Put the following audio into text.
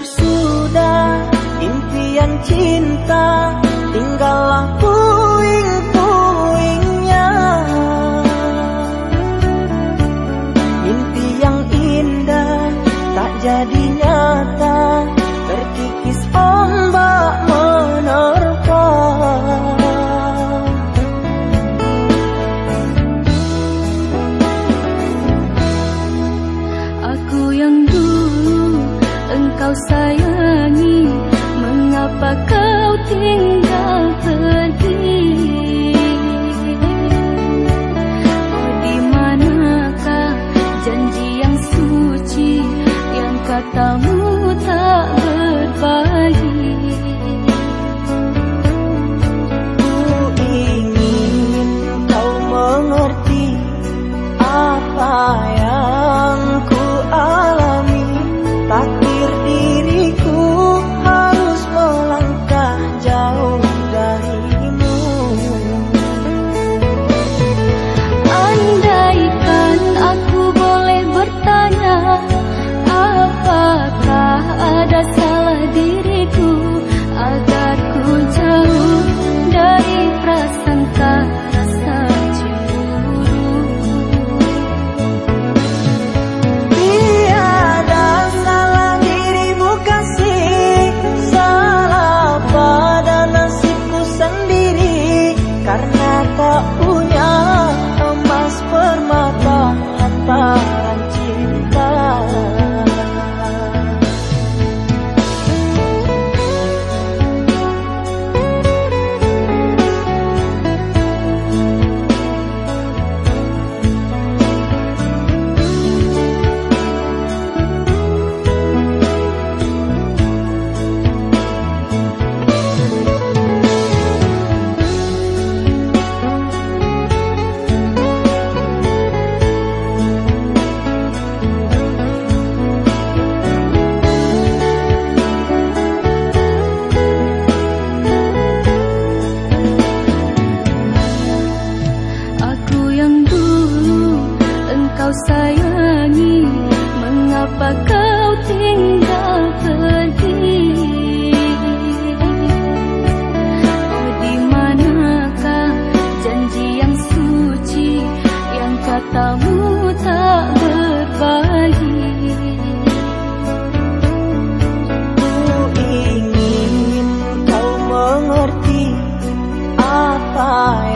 Sudah impian cinta tinggallah aku 到 kau sayangi Mengapa kau tinggal pergi? Oh di manakah janji yang suci Yang katamu tak berbagi? Ku ingin kau mengerti apa